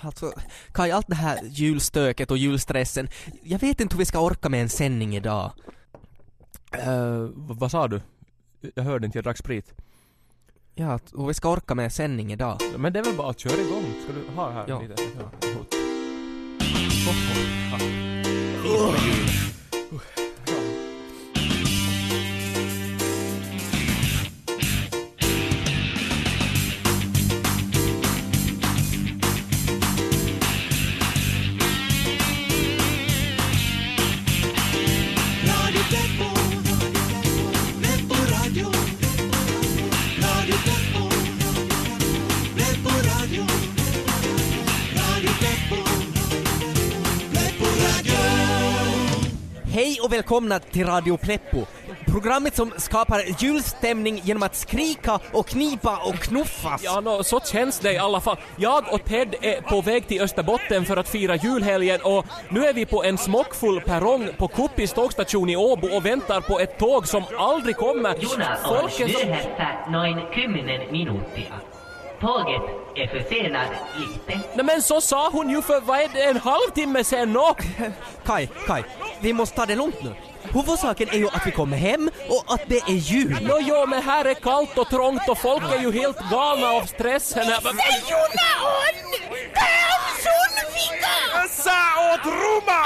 Alltså, Kaj, allt det här julstöket och julstressen, jag vet inte hur vi ska orka med en sändning idag. Uh, vad sa du? Jag hörde inte, jag drack sprit. Ja, hur vi ska orka med en sändning idag. Men det är väl bara att köra igång. Ska du ha här Ja. lite? Ja. Oh, oh. Ah. Och välkomna till Radio Pleppo. Programmet som skapar julstämning genom att skrika och knipa och knuffas. Ja, no, så känns det i alla fall. Jag och Ted är på väg till Österbotten för att fira julhelgen och nu är vi på en smockfull perrong på Kuppis tågstation i Åbo och väntar på ett tåg som aldrig kommer. Juna on Folk är så... myöhässä noin 10 minuuttia. Tåget är försenat lite. Nej men så sa hon ju för vad är det, en halvtimme sen nå? Kaj, Kaj, vi måste ta det lugnt nu. Huvudsaken är ju att vi kommer hem och att det är jul. Nå jo, men här är kallt och trångt och folk är ju helt galna av stressen här. Men- Sa åt Roma!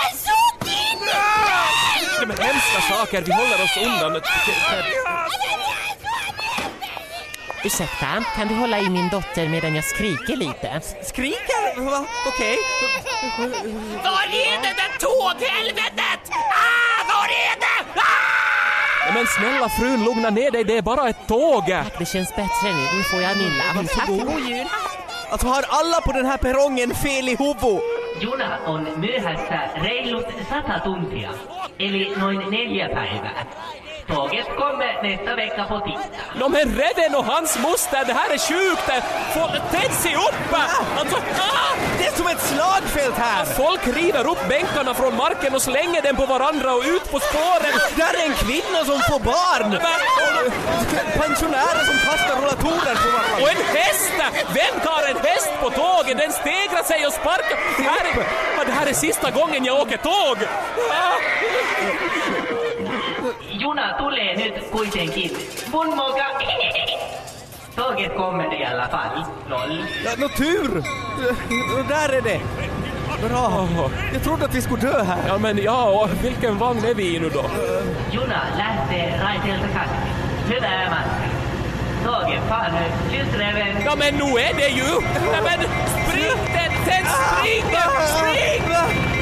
Nej, men hemska saker, vi håller oss undan. Ursäkta, kan du hålla i min dotter medan jag skriker lite? Skriker? Va? Okej. Var är det där tåghelvetet? Ah, var är det? Ah! Men snälla frun, lugna ner dig, det är bara ett tåg. Det känns bättre nu, nu får jag nilla. Tack, god jul! Alltså har alla på den här perrongen fel i huvudet? Juna on myöhässä reilut 100 tuntia, eli noin neljä päivää. Tåget kommer nästa vecka på tisdag. Men Reven och hans moster, det här är sjukt! Ted se upp! Alltså, ah! Det är som ett slagfält här! Folk river upp bänkarna från marken och slänger dem på varandra och ut på spåren. Där är en kvinna som får barn! Pensionärer som kastar rollatorer på varandra. Och en häst! Vem tar en häst på tåget? Den stegrar sig och sparkar. Det här är, det här är sista gången jag åker tåg. Ah! Juna tulee nyt kuitenkin. Mun moka... Tåget kommer i alla fall. Noll. Ja, nå tur! Där är det! Bra! Jag trodde att vi skulle dö här. Ja men ja, och vilken vagn är vi i nu då? Juna lähtee raiteelta kaksi. Hyvää matkaa. Tåget far nu. Ja men nu är det ju! Ja, men spring den! Den springer! Spring!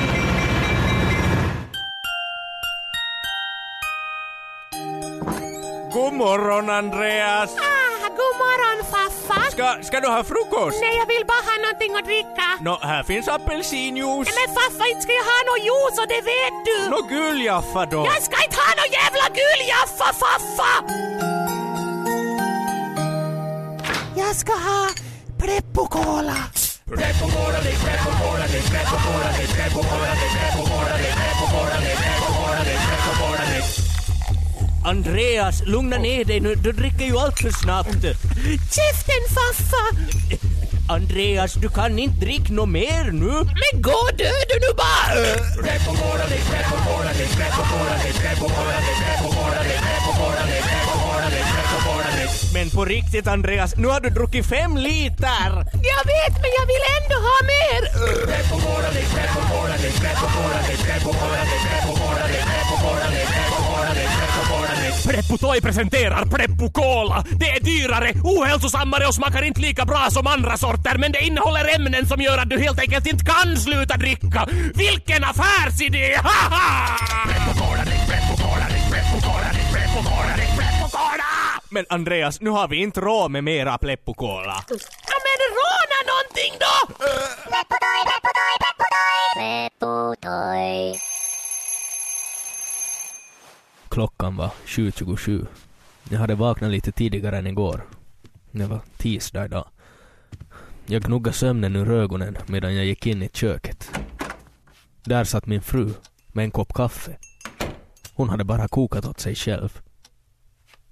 Morgon Andreas! Ah, god morgon farfar! Ska, ska du ha frukost? Nej, jag vill bara ha någonting att dricka. Nå, här finns apelsinjuice. Men farfar, inte ska jag ha någon juice och det vet du! Nå, guljaffa då. Jag ska inte ha någon jävla guljaffa, farfa! Jag ska ha Preppo-cola. Andreas, lugna ner dig nu. Du dricker ju allt för snabbt. Käften farfa! Andreas, du kan inte dricka något mer nu. Men gå död du nu bara! Men på riktigt Andreas, nu har du druckit fem liter! Jag vet, men jag vill ändå ha mer! Preppu Toy presenterar Preppu Cola. Det är dyrare, ohälsosammare och smakar inte lika bra som andra sorter men det innehåller ämnen som gör att du helt enkelt inte kan sluta dricka. Vilken affärsidé! Haha! Men Andreas, nu har vi inte råd med mera Pleppo-cola. Ja, men råna någonting då! Klockan var 7.27. Jag hade vaknat lite tidigare än igår. Det var tisdag idag. Jag gnuggade sömnen ur ögonen medan jag gick in i köket. Där satt min fru med en kopp kaffe. Hon hade bara kokat åt sig själv.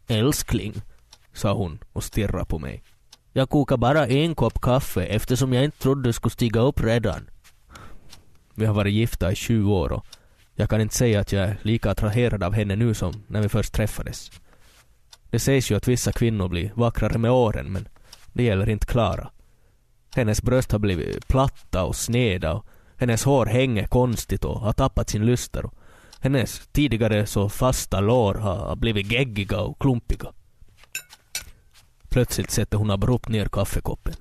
Älskling, sa hon och stirrade på mig. Jag kokar bara en kopp kaffe eftersom jag inte trodde du skulle stiga upp redan. Vi har varit gifta i 20 år och jag kan inte säga att jag är lika attraherad av henne nu som när vi först träffades. Det sägs ju att vissa kvinnor blir vackrare med åren men det gäller inte Klara. Hennes bröst har blivit platta och sneda och hennes hår hänger konstigt och har tappat sin lyster. Och hennes tidigare så fasta lår har blivit geggiga och klumpiga. Plötsligt sätter hon abrupt ner kaffekoppen.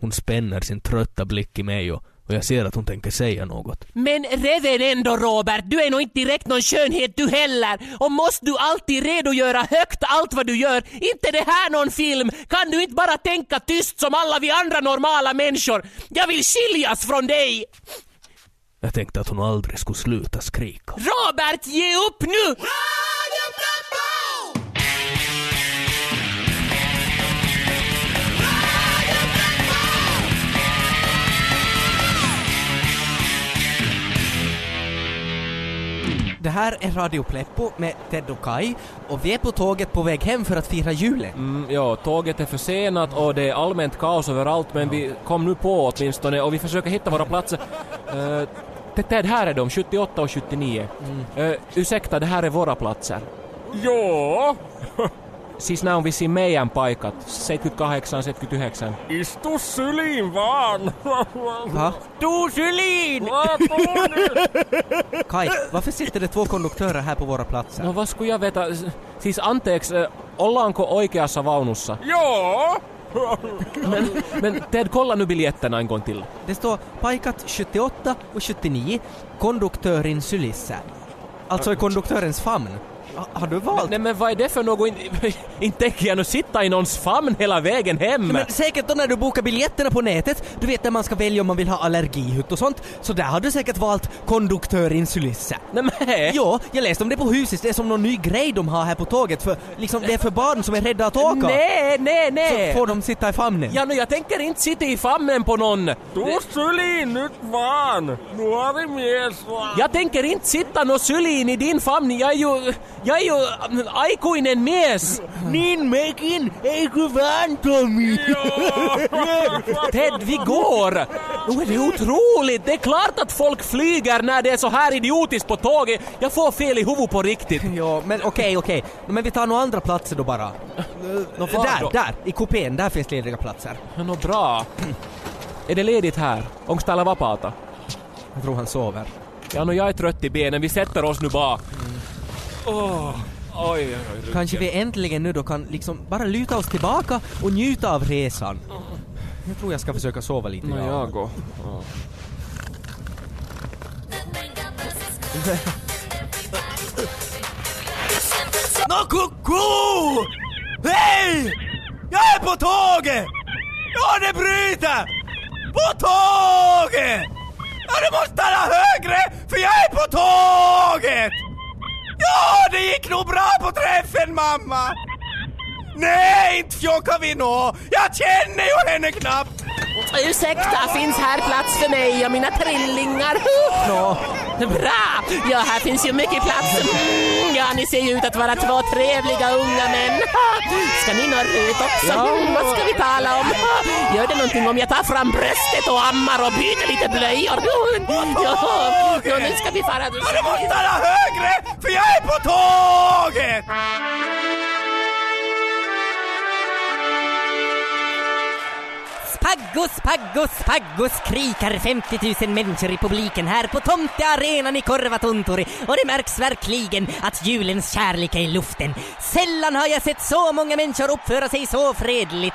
Hon spänner sin trötta blick i mig och, och jag ser att hon tänker säga något. Men reven ändå Robert, du är nog inte direkt någon skönhet du heller. Och måste du alltid redogöra högt allt vad du gör? Inte det här någon film? Kan du inte bara tänka tyst som alla vi andra normala människor? Jag vill skiljas från dig! Jag tänkte att hon aldrig skulle sluta skrika. Robert, ge upp nu! Det här är Radio Pleppo med Ted och Kai och vi är på tåget på väg hem för att fira julen. Mm, ja, tåget är försenat och det är allmänt kaos överallt men vi kom nu på åtminstone och vi försöker hitta våra platser. Uh, Ted, här är de, 78 och 79. Uh, ursäkta, det här är våra platser. Joo, Siis nämä on vissiin meidän paikat. 78, 79. istu syliin vaan. Va? Du Sjölin! Kai, varför sitter det två konduktörer här på våra platser? No vad skulle jag veta? Siis anteeksi, äh, ollaanko oikeassa vaunussa? Joo. Men, men Ted, kolla nu biljetterna en gång till. Det står pajkat 78 och 79, konduktörin sylissä. Alltså i konduktörens famn. Ha, har du valt? Nej men vad är det för något? Inte in tänker jag nu sitta i någons famn hela vägen hem. Men säkert då när du bokar biljetterna på nätet, du vet när man ska välja om man vill ha allergihytt och sånt, så där har du säkert valt konduktörin sylissä. Nej men! Jo, jag läste om det på huset, det är som någon ny grej de har här på tåget för liksom det är för barn som är rädda att åka. Nej, nej, nej! Så får de sitta i famnen. Ja, no, jag tänker inte sitta i famnen på någon. Tuu syliin nyt vaan. Nuori mies vaan. Jag tänker inte sitta nå syliin i din famn. Jag är ju, jag är ju mm, aikuinen mies. Niin mekin, eikö vaan Tommy? Ted, vi går! Nu är det otroligt! Det är klart att folk flyger när det är så här idiotiskt på tåget. Jag får fel i huvudet på riktigt. Ja, men okej, okej. Men vi tar några andra platser då bara. Nå, där, då? där! I kupén, där finns lediga platser. Nå bra. Är det ledigt här? Onks täällä vapaata? Jag tror han sover. Ja, no, jag är trött i benen. Vi sätter oss nu bara. Åh, oj, oj, oj. Kanske vi äntligen nu då kan liksom bara luta oss tillbaka och njuta av resan. Jag tror jag ska försöka sova lite. Nå, ja. jag går. Nå koko! Hej! Jag är på tåget! Ja, det bryter! På tåget! Ja, du måste tala högre för jag är på tåget! Ja, det gick nog bra på träffen mamma! Nej, inte fjockar vi nå! Jag känner ju henne knappt! Ursäkta, finns här plats för mig och mina trillingar? Nå, Bra! Ja, här finns ju mycket plats. Mm, ja, ni ser ju ut att vara två trevliga unga män. Ska ni norrut också? Mm, vad ska vi tala om? Gör det någonting om jag tar fram bröstet och ammar och byter lite blöjor? Ja, ja, nu ska vi fara... ja, du måste tala högre för jag är på tåget! Paggos, Paggos, Paggos! Skriker 50 000 människor i publiken här på tomtearenan i Korvatontori och det märks verkligen att julens kärlek är i luften. Sällan har jag sett så många människor uppföra sig så fredligt.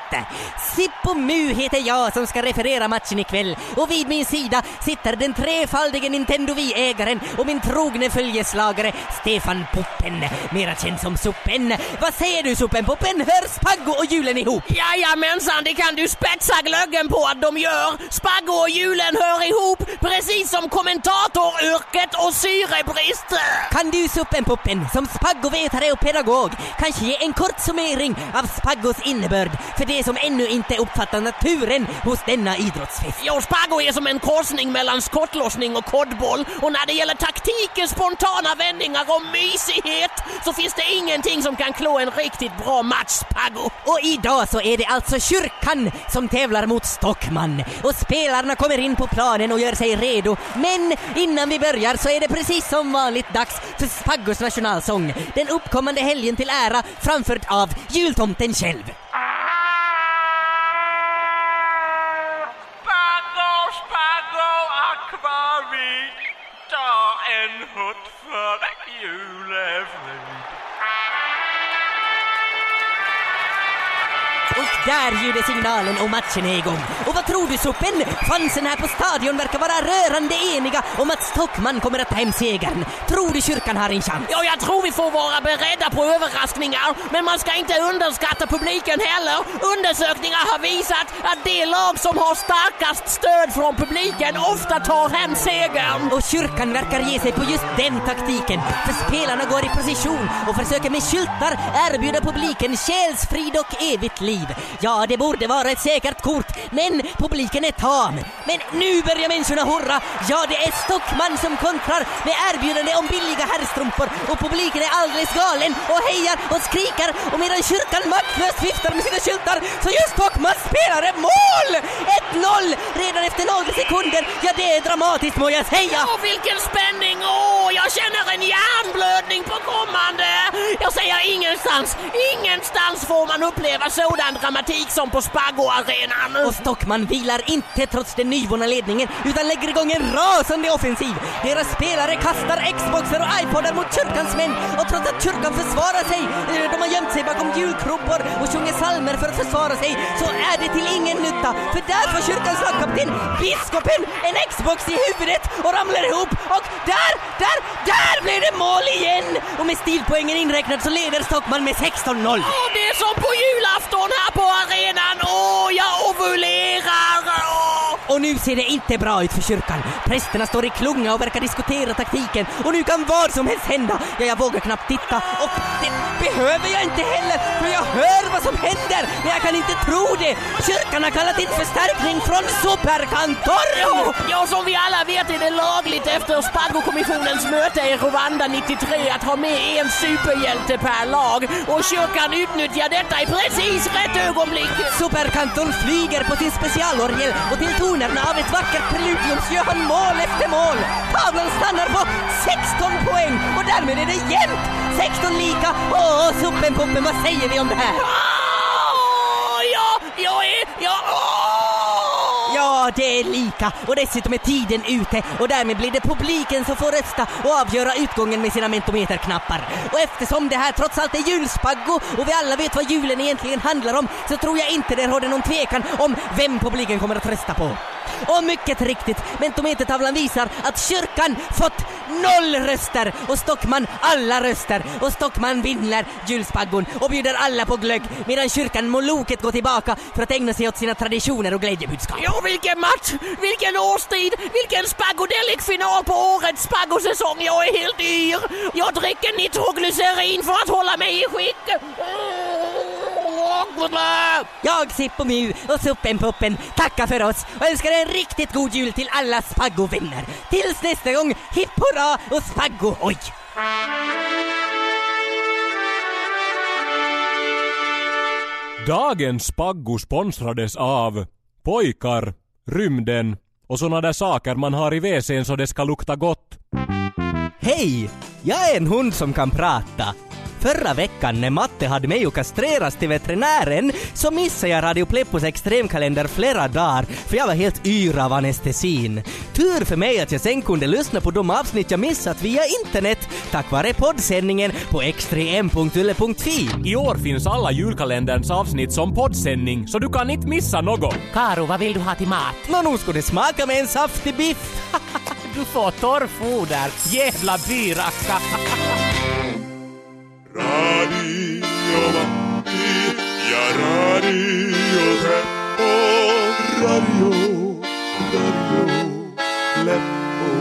Sippo Mu heter jag som ska referera matchen ikväll och vid min sida sitter den trefaldige Nintendo Wii-ägaren och min trogne följeslagare Stefan Puppen, mera känd som Suppen. Vad säger du Suppen Puppen? hörs Paggo och julen ihop? Jajamensan, det kan du spetsa glögg ögon på att de gör. Spaggo och julen hör ihop, precis som kommentatoryrket och syrebrist. Kan du Suppenpuppen, som spaggovetare och pedagog, kanske ge en kort summering av spaggos innebörd för de som ännu inte uppfattar naturen hos denna idrottsfest? Jo, Spaggo är som en korsning mellan skottlossning och kodboll och när det gäller taktiken, spontana vändningar och mysighet så finns det ingenting som kan klå en riktigt bra match, Spaggo. Och idag så är det alltså kyrkan som tävlar mot mot Stockman och spelarna kommer in på planen och gör sig redo. Men innan vi börjar så är det precis som vanligt dags för Spaggos nationalsång. Den uppkommande helgen till ära framförd av jultomten själv. Där ljuder signalen och matchen är igång. Och vad tror du Suppen? Fansen här på stadion verkar vara rörande eniga om att Stockman kommer att ta hem segern. Tror du kyrkan har en chans? Ja, jag tror vi får vara beredda på överraskningar, men man ska inte underskatta publiken heller. Undersökningar har visat att det lag som har starkast stöd från publiken ofta tar hem segern. Och kyrkan verkar ge sig på just den taktiken. För spelarna går i position och försöker med skyltar erbjuda publiken själsfrid och evigt liv. Ja, det borde vara ett säkert kort, men publiken är tam. Men nu börjar människorna hurra. Ja, det är Stockman som kontrar med erbjudande om billiga herrstrumpor och publiken är alldeles galen och hejar och skriker och medan kyrkan maktlöst viftar med sina skyltar så gör Stockman spelare mål! 1-0 redan efter några sekunder. Ja, det är dramatiskt må jag säga. Åh, vilken spänning! Åh, jag känner en hjärnblödning på kommande! Jag säger ingenstans, ingenstans får man uppleva sådan dramatik som på Spago-arenan. Och Stockman vilar inte trots den nyvunna ledningen utan lägger igång en rasande offensiv. Deras spelare kastar Xboxer och iPodar mot kyrkans män och trots att kyrkan försvarar sig, eh, de har gömt sig bakom julkrubbor och sjunger psalmer för att försvara sig, så är det till ingen nytta. För där får kyrkans lagkapten, biskopen, en Xbox i huvudet och ramlar ihop och där, där, där blir det mål igen! Och med stilpoängen inräknad så leder Stockman med 16-0. Åh, det är som på julafton här på arenan. Åh, jag ovulerar! Åh. Och nu ser det inte bra ut för kyrkan. Prästerna står i klunga och verkar diskutera taktiken. Och nu kan vad som helst hända. Ja, jag vågar knappt titta. Och det behöver jag inte heller, för jag hör vad som händer. Men jag kan inte tro det. Kyrkan har kallat in förstärkning från Superkantor. Ja, som vi alla vet är det lagligt efter Spago-kommissionens möte i Rwanda 93 att ha med en superhjälte per lag. Och kyrkan utnyttjar detta i precis rätt ögonblick. Superkantor flyger på sin specialorgel och till tonerna av ett vackert preludium så gör han mål efter mål. Tavlan stannar på 16 poäng och därmed är det jämnt. 16 lika. Åh, Suppenpuppen, vad säger vi om det här? Åh, ja, jag är... Ja, åh! Ja, det är lika och dessutom är tiden ute och därmed blir det publiken som får rösta och avgöra utgången med sina mentometerknappar. Och eftersom det här trots allt är julspaggo och vi alla vet vad julen egentligen handlar om så tror jag inte det råder någon tvekan om vem publiken kommer att rösta på. Och mycket riktigt, mentometertavlan visar att kyrkan fått noll röster och Stockman alla röster och Stockman vinner julspaggon och bjuder alla på glögg medan kyrkan Moloket går tillbaka för att ägna sig åt sina traditioner och glädjebudskap. Ja, vilken match! Vilken årstid! Vilken Spagodelic-final på årets spaggosäsong! Jag är helt yr! Jag dricker nitroglycerin för att hålla mig i skick! Jag, Sippo Mu och Suppenpuppen tackar för oss och önskar en riktigt god jul till alla Spaggo-vänner. Tills nästa gång, hipp hurra och Spaggo hoj! Dagens Spaggo sponsrades av pojkar, rymden och såna där saker man har i WC'n så det ska lukta gott. Hej! Jag är en hund som kan prata. Förra veckan när Matte hade mig och kastreras till veterinären så missade jag Radio Pleppos extremkalender flera dagar för jag var helt yr av anestesin. Tur för mig att jag sen kunde lyssna på de avsnitt jag missat via internet tack vare poddsändningen på extrem.yle.fi. I år finns alla julkalenderns avsnitt som poddsändning så du kan inte missa något. Karo, vad vill du ha till mat? Nå, nu skulle det smaka med en saftig biff. Du får torrfoder, jävla byracka! Radio Matti ja Radio Teppo. Radio, Radio Pleppo.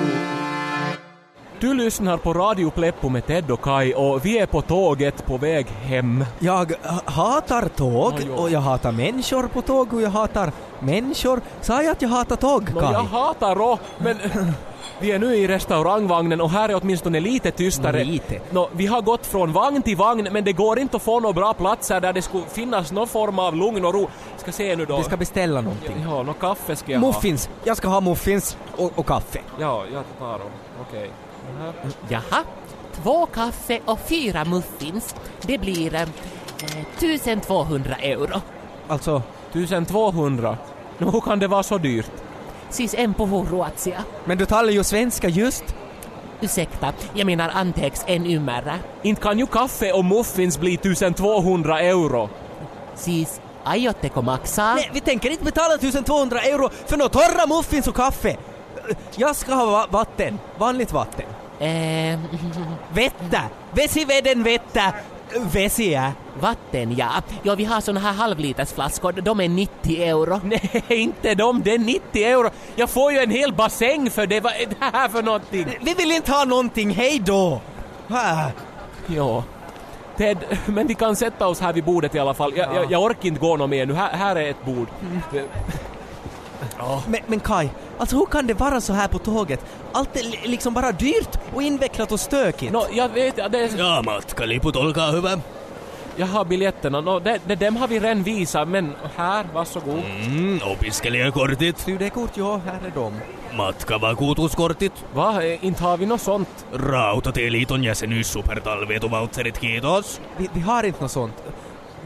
Du lyssnar på Radio Pleppo med Ted och Kai och vi är på tåget på väg hem. Jag hatar tåg och jag hatar människor på tåg och jag hatar människor. Sa jag att jag hatar tåg, Nå, Kai? jag hatar rå, men vi är nu i restaurangvagnen och här är åtminstone lite tystare. Lite. Nå, vi har gått från vagn till vagn men det går inte att få några bra platser där det skulle finnas någon form av lugn och ro. Ska se nu då. Vi ska beställa någonting. Ja, något kaffe ska jag ha. Muffins! Jag ska ha muffins och, och kaffe. Ja, jag tar dem. Okej. Jaha, två kaffe och fyra muffins. Det blir eh, 1200 euro. Alltså, 1200. Nå, hur kan det vara så dyrt? Siis en puhu ruotsia. men du talar ju svenska just. Ursäkta, jag menar anteeksi, en ymmärrä. Inte kan ju kaffe och muffins bli 1200 euro. Siis, aiotteko maksaa? Nej, vi tänker inte betala 1200 euro för några torra muffins och kaffe. Jag ska ha va- vatten. Vanligt vatten. Eh, Vettä! Vesiveden vettä! Vesiä! vatten ja. Ja, vi har såna här halvlitersflaskor. De är 90 euro. Nej, inte de, det är 90 euro. Jag får ju en hel bassäng för det. Vad är det här för någonting? Vi vill inte ha någonting, hej då! Ah, Ja. Ted, men vi kan sätta oss här vid bordet i alla fall. Jag, jag, jag orkar inte gå något mer nu. Här, här är ett bord. Men, men Kai, alltså hur kan det vara så här på tåget? Allt är li- liksom bara dyrt och invecklat och stökigt. Nå, jag vet, ja, det är, Ja, matkaliput, olkaa hyvä. jag har biljetterna. Nå, det, det, dem har vi redan visat, men här, varsågod. Mm, opiskelijakortit, Du, det är kort, ja, här är de. matkavakuutuskortit, Va? Eh, Inte har vi något sånt? Rautatieliiton jäsenyys supertalvetuvautserit, kiitos. Vi, vi har inte något sånt.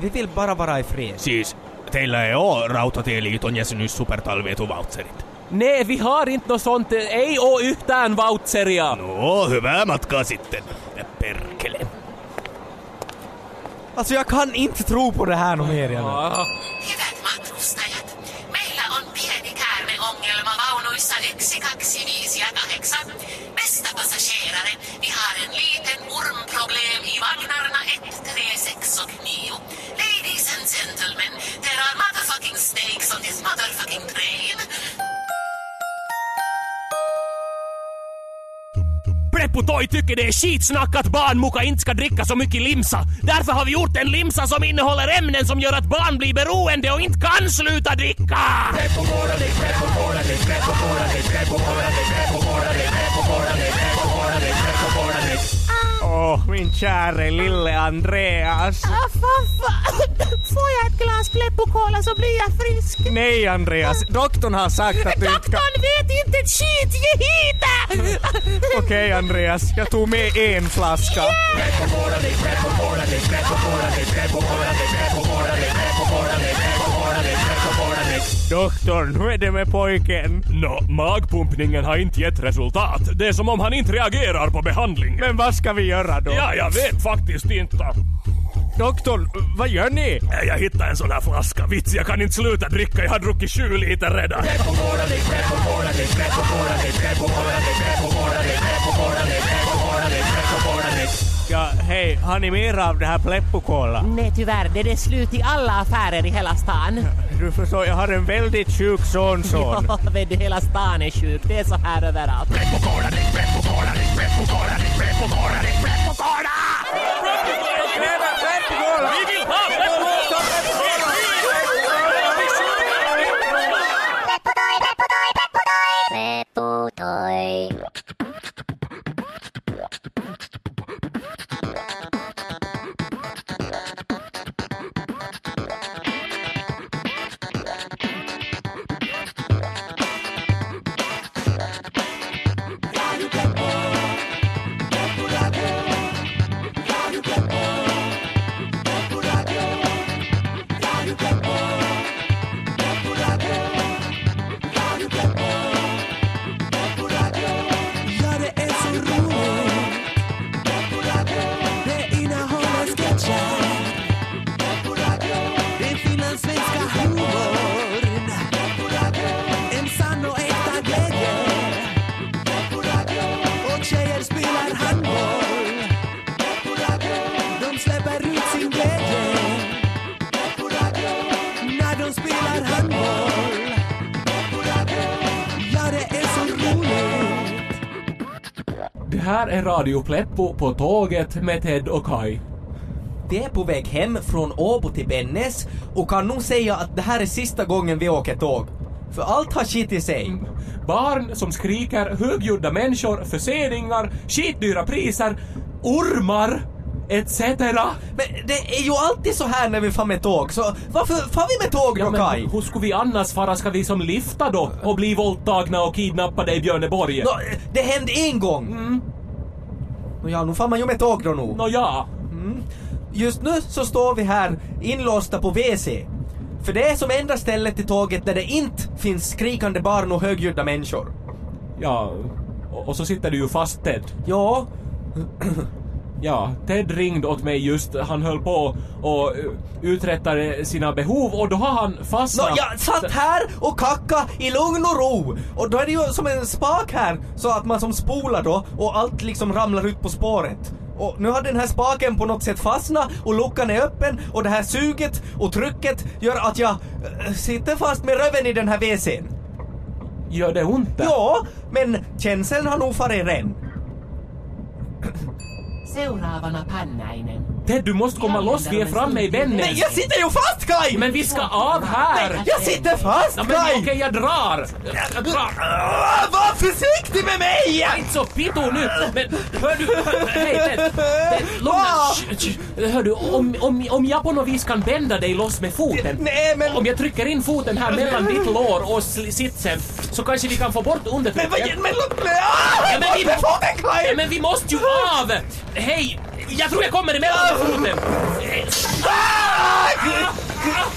Vi vill bara vara i fred. Siis, teillä ei oo Rautatieliiton jäsenyys supertalvetuvautserit. Nej, vi har inte något sånt. Ei oo yhtään voucheria. No, hyvää matkaa sitten. Perkele. Alltså jag kan inte tro på det här något mer. Ah. Preppo Toy tycker det är skitsnack att barn muka inte ska dricka så mycket limsa. Därför har vi gjort en limsa som innehåller ämnen som gör att barn blir beroende och inte kan sluta dricka! Åh, min käre lille Andreas. Ah, faffa! Får jag ett glas Pleppo-cola så blir jag frisk. Nej, Andreas. Doktorn har sagt att du inte ska... Doktorn vet inte ett skit, ge hit! Okej, Andreas. Jag tog med en flaska. Doktorn, hur är det med pojken? Nå, magpumpningen har inte gett resultat. Det är som om han inte reagerar på behandlingen. Men vad ska vi göra då? Ja, jag vet faktiskt inte. Doktorn, vad gör ni? Jag hittade en sån här flaska. Vits, jag kan inte sluta dricka. Jag har druckit sju liter redan. Ja, hej, har ni mer av det här Pleppo-cola? Nej tyvärr, det är slut i alla affärer i hela stan. Du förstår, jag har en väldigt sjuk sonson. Ja, vet du, hela stan är sjuk. Det är så här överallt. Radio Pleppo, Radio Pleppo, Pleppo Radio. Här är Radio Pleppo på tåget med Ted och Kai. Vi är på väg hem från Åbo till Bennes och kan nog säga att det här är sista gången vi åker tåg. För allt har skitit sig. Barn som skriker, högljudda människor, förseningar, skitdyra priser, ormar, etc. Men det är ju alltid så här när vi far med tåg, så varför far vi med tåg då Ja, Kaj? men hur skulle vi annars fara? Ska vi som lifta då och bli våldtagna och kidnappade i Björneborg? Nå, det hände en gång! Mm. Ja, nu far man ju med tåg då nog. Nå ja. Just nu så står vi här inlåsta på WC. För det är som enda stället i tåget där det inte finns skrikande barn och högljudda människor. Ja, och och så sitter du ju fast Ted. Ja, Ja, Ted ringde åt mig just, han höll på och eh, uträttade sina behov och då har han Nå, fastnat. jag satt här och kacka i lugn och ro. Och då är det ju som en spak här, så att man som spolar då och allt liksom ramlar ut på spåret. Och nu har den här spaken på något sätt fastnat och luckan är öppen och det här suget och trycket gör att jag äh, sitter fast med röven i den här WC'n. Gör det ont? där? Ja, men känseln har nog farit ren. Seuraavana Pannäinen. Ted, du måste komma loss, vi är framme i Vännäs. Nej, jag sitter ju fast Kaj! Men vi ska av här! Jag sitter fast Ja, men okej, Kaj! jag drar! Jag drar! Var försiktig med mig! Är inte så pitto nu! Men hör du, hör, hej Ted! Ted, lugna Ah! Hör du, om, om, om jag på något vis kan bända dig loss med foten. Nej, men- Om jag trycker in foten här mellan ditt lår och sitsen så kanske vi kan få bort Men undertrycket. vad... Men... Ah! Ja, men vi- foten Ja, Kaj! men vi måste ju av! Hej! Jag tror jag kommer emellan med foten.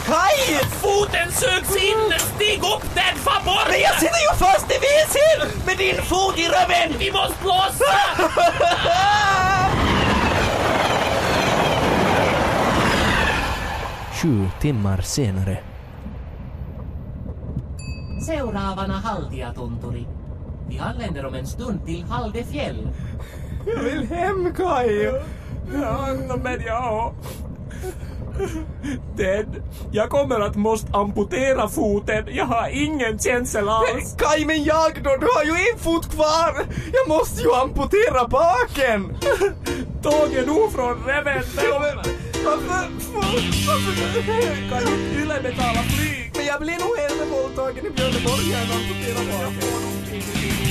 Kaj! Foten sögs in! Stig upp den, fa bort! Men jag sitter ju fast i WC'n med din fot i röven! Vi måste blåsa! Sju timmar senare. Seuraavana Haltiatunturi. Vi anländer om en stund till Haldefjäll. Jag vill hem Kaj! Men ja. Ted, jag kommer att måste amputera foten. Jag har ingen känsel alls. Kaj men jag då? Du har ju en fot kvar! Jag måste ju amputera baken! Tåget nog från Reventlow. Varför... Varför... Kan inte Yle betala flyg? Men jag blir nog hellre våldtagen i Björneborg än amputerad baken.